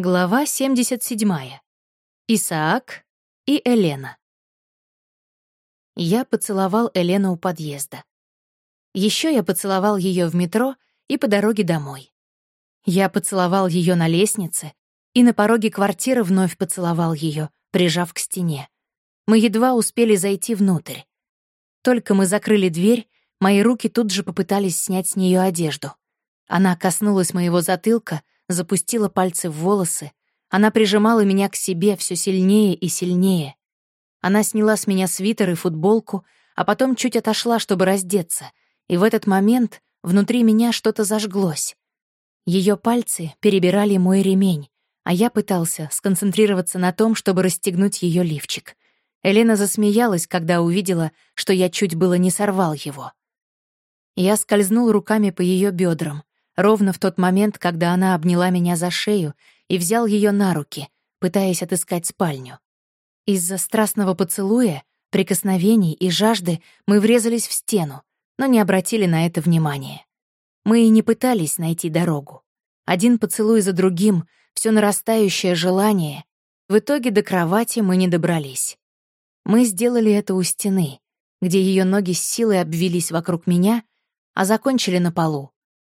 Глава 77. Исаак и Елена. Я поцеловал Елену у подъезда. Еще я поцеловал ее в метро и по дороге домой. Я поцеловал ее на лестнице и на пороге квартиры вновь поцеловал ее, прижав к стене. Мы едва успели зайти внутрь. Только мы закрыли дверь, мои руки тут же попытались снять с нее одежду. Она коснулась моего затылка — запустила пальцы в волосы. Она прижимала меня к себе все сильнее и сильнее. Она сняла с меня свитер и футболку, а потом чуть отошла, чтобы раздеться. И в этот момент внутри меня что-то зажглось. Ее пальцы перебирали мой ремень, а я пытался сконцентрироваться на том, чтобы расстегнуть ее лифчик. Елена засмеялась, когда увидела, что я чуть было не сорвал его. Я скользнул руками по ее бедрам, ровно в тот момент, когда она обняла меня за шею и взял ее на руки, пытаясь отыскать спальню. Из-за страстного поцелуя, прикосновений и жажды мы врезались в стену, но не обратили на это внимания. Мы и не пытались найти дорогу. Один поцелуй за другим, все нарастающее желание. В итоге до кровати мы не добрались. Мы сделали это у стены, где ее ноги с силой обвились вокруг меня, а закончили на полу,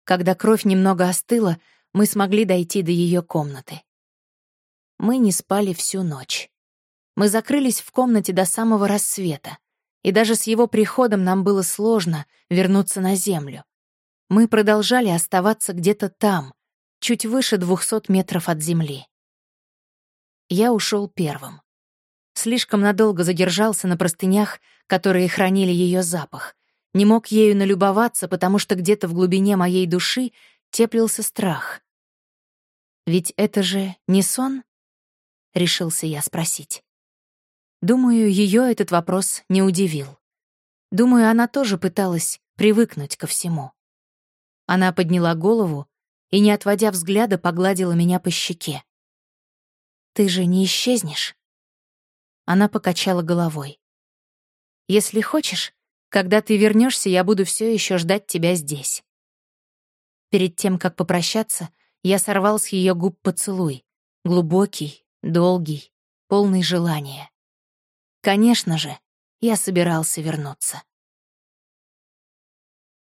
когда кровь немного остыла, мы смогли дойти до ее комнаты. Мы не спали всю ночь. Мы закрылись в комнате до самого рассвета, и даже с его приходом нам было сложно вернуться на землю. Мы продолжали оставаться где-то там, чуть выше двухсот метров от земли. Я ушел первым. Слишком надолго задержался на простынях, которые хранили ее запах, не мог ею налюбоваться, потому что где-то в глубине моей души теплился страх. «Ведь это же не сон?» — решился я спросить. Думаю, ее этот вопрос не удивил. Думаю, она тоже пыталась привыкнуть ко всему. Она подняла голову и, не отводя взгляда, погладила меня по щеке. «Ты же не исчезнешь?» Она покачала головой. «Если хочешь, когда ты вернешься, я буду все еще ждать тебя здесь». Перед тем, как попрощаться, я сорвал с ее губ поцелуй. Глубокий, долгий, полный желания. Конечно же, я собирался вернуться.